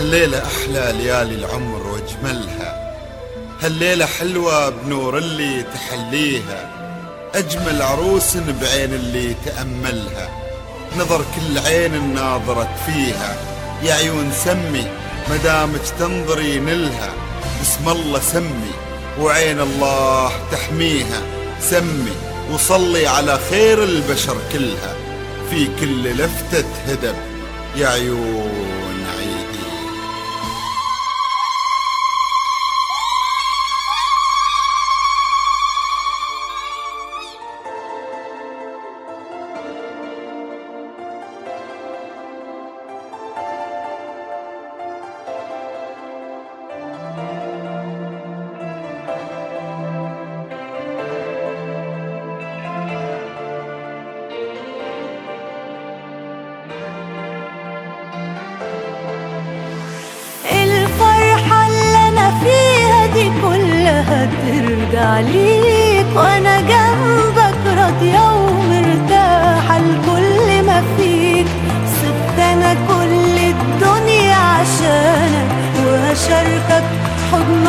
هالليلة أحلى ليالي العمر وأجملها. هالليلة حلوة بنور اللي تحليها. أجمل عروس بعين اللي تأملها. نظر كل عين ناظرت فيها. يا عيون سمي مدامك تنظري نلها. بسم الله سمي وعين الله تحميها. سمي وصلي على خير البشر كلها. في كل لفتة هدب يا عيون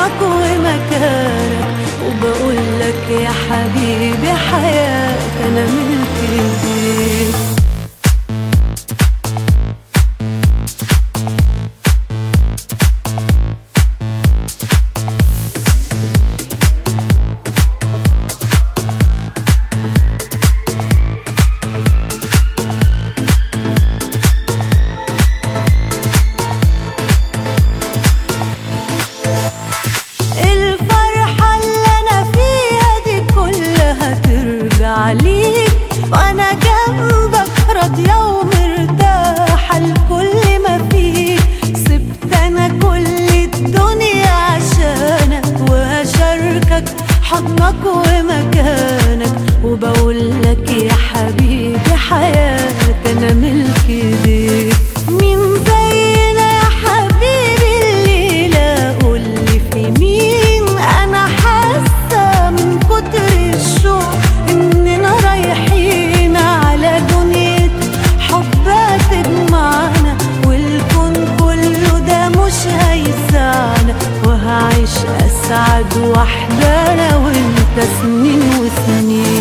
حضنك ومكانك وبقول لك يا حبيبي حياتك أنا ملك إيديك ترجع ليك وأنا جنبك راضية ومرتاحة لكل ما فيك. سبت أنا كل الدنيا عشانك وهشاركك حضنك ومكانك. وبقول لك يا حبيبي حياتك أسعد وحدة أنا وأنت سنين وسنين.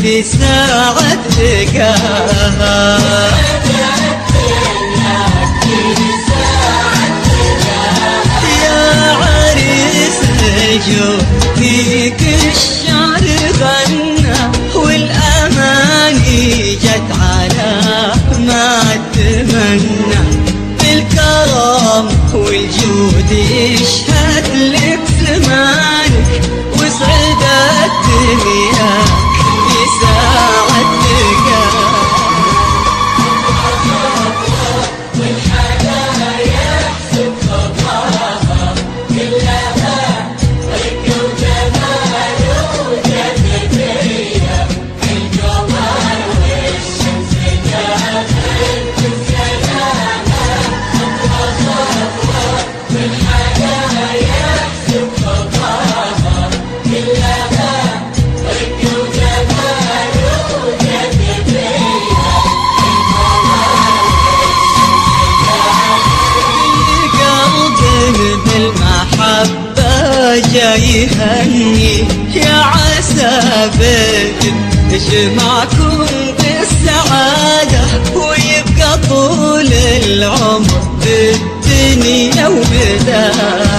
دنياك لساعة لقاها يا عريس الجو فيك الشعر غنى والأماني جت على ما أتمنى بالكرم والجود يشهد يجمعكم بالسعادة ويبقى طول العمر بالدنيا وبداها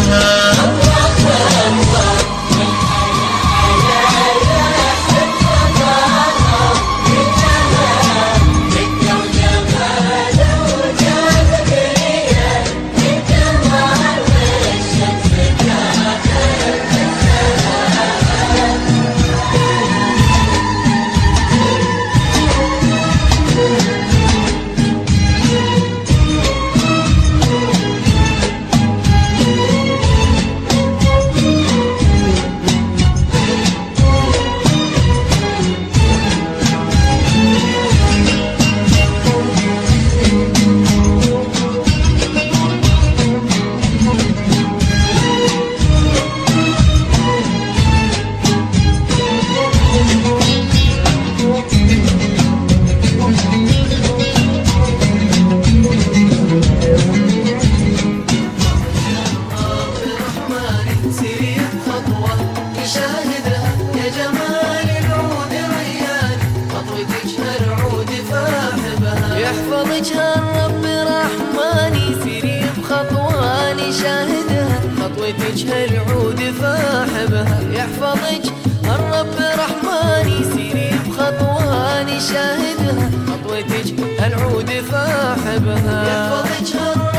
خطوتك هالعود فاحبها. يحفظك هالرب رحماني سيري بخطوة نشاهدها خطوتك هالعود فاحبها. يحفظك هالرب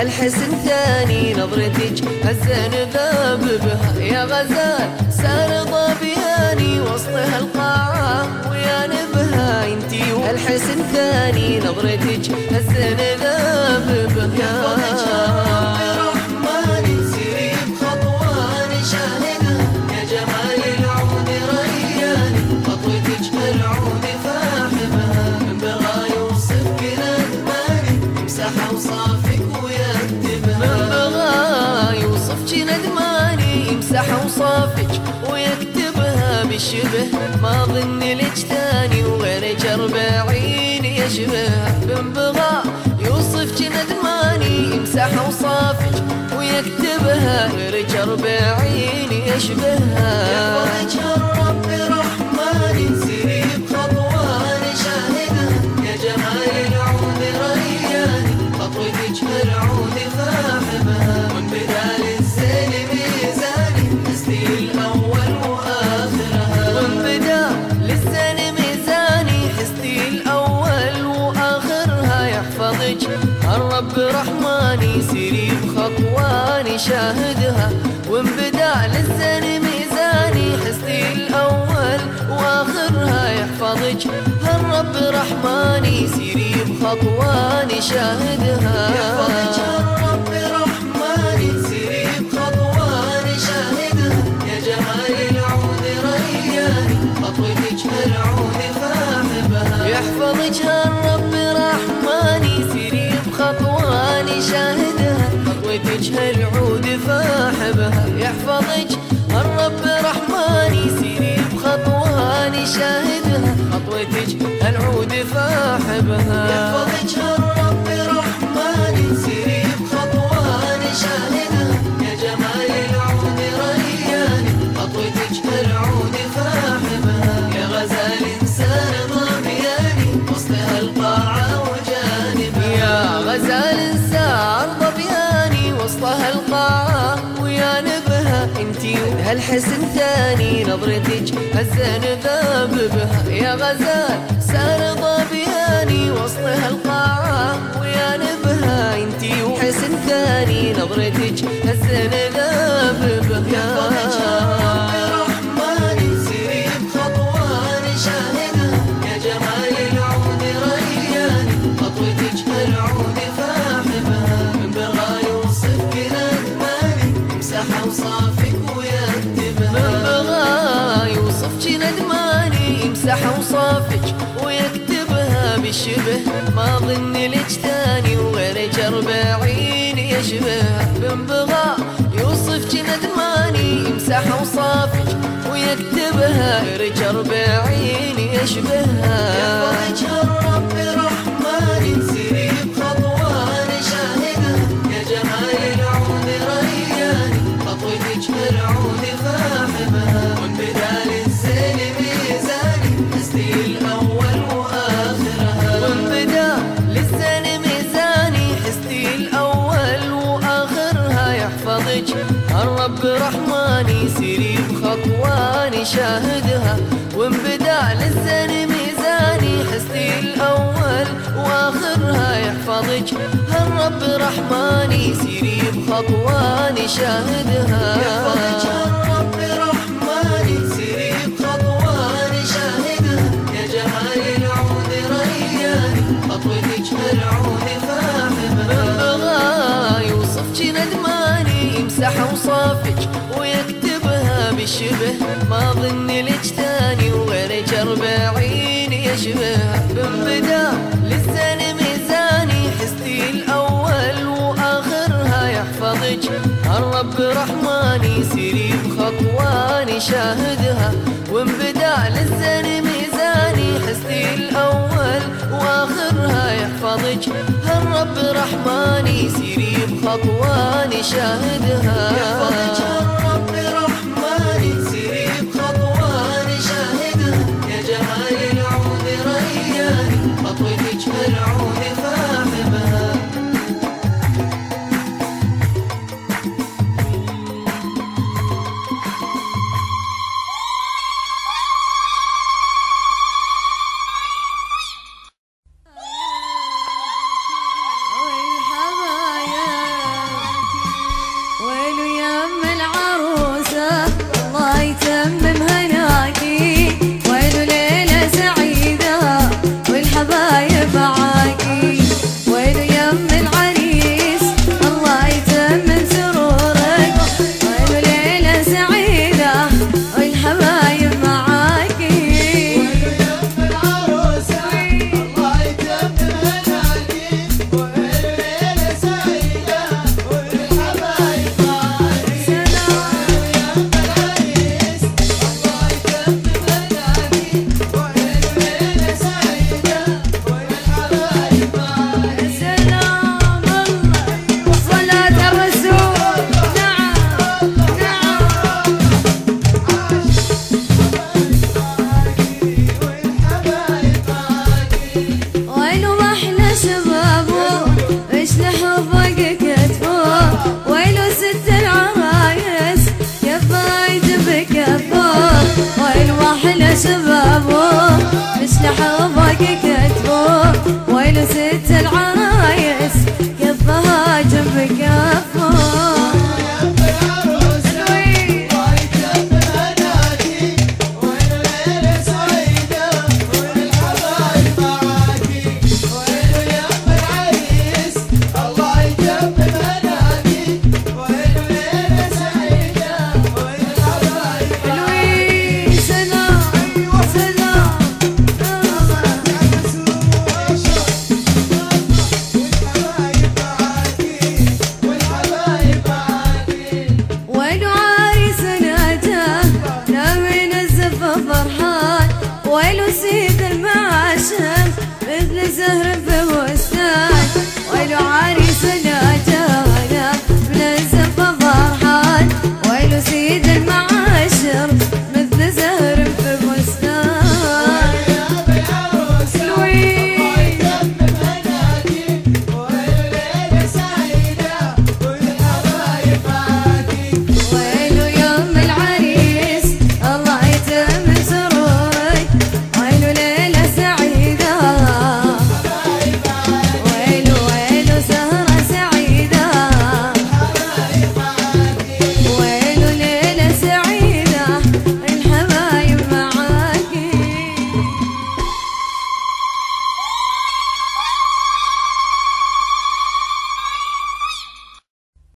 انتي والحسن ثاني نظرتك الزن ذاب بها يا غزال. سار ضبياني وسط هالقاعة ويا نبها انتي والحسن ثاني نظرتك الزن ذاب بها رحماني بالشبه ما ظن لك ثاني وغيرك اربعين يشبه من بغى يوصفك ندماني يمسح اوصافك ويكتبها. غيرك اربعين يشبهها يحفظك الرب رحماني سيري. شاهدها وانبدع للزين ميزاني. حسني الأول وآخرها يحفظك. هالرب رحماني سيري بخطواني شاهدها. يحفظك هالرب رحماني سيري بخطواني شاهدها. يا جمال العود رياني خطوتك هالعود فاهمها يحفظك هالرب رحماني سيري بخطواني شاهدها. خطوتك هالعود الرب رحمن يسيري بخطواني شاهدها خطوتك العود فاحبها. يحفظك الرب نظرتك الزين ذاب بها يا غزال. سار ظبياني وسطها القاعة ويا نبها انتي وحسن ثاني نظرتك. الزين ذاب يحفظك ويكتبها غيرك اربعين يشبهها يحفظك الرب رحمن الرب رحماني سيري بخطواني شاهدها. الرب رحمن سيري بخطوان شاهدها. يا جمال العود رياني خطوتك العود فاحبها بغى يوصفك ندماني يمسح أوصافك ويكتبها بالشبه ما ظن لك ثاني وغيرك اربعين يشبه بنبدا الرب رحماني سيري بخطواني شاهدها وانبدا للزين ميزاني حستي الأول وآخرها يحفظك. الرب رحماني سيري بخطواني شاهدها يحفظك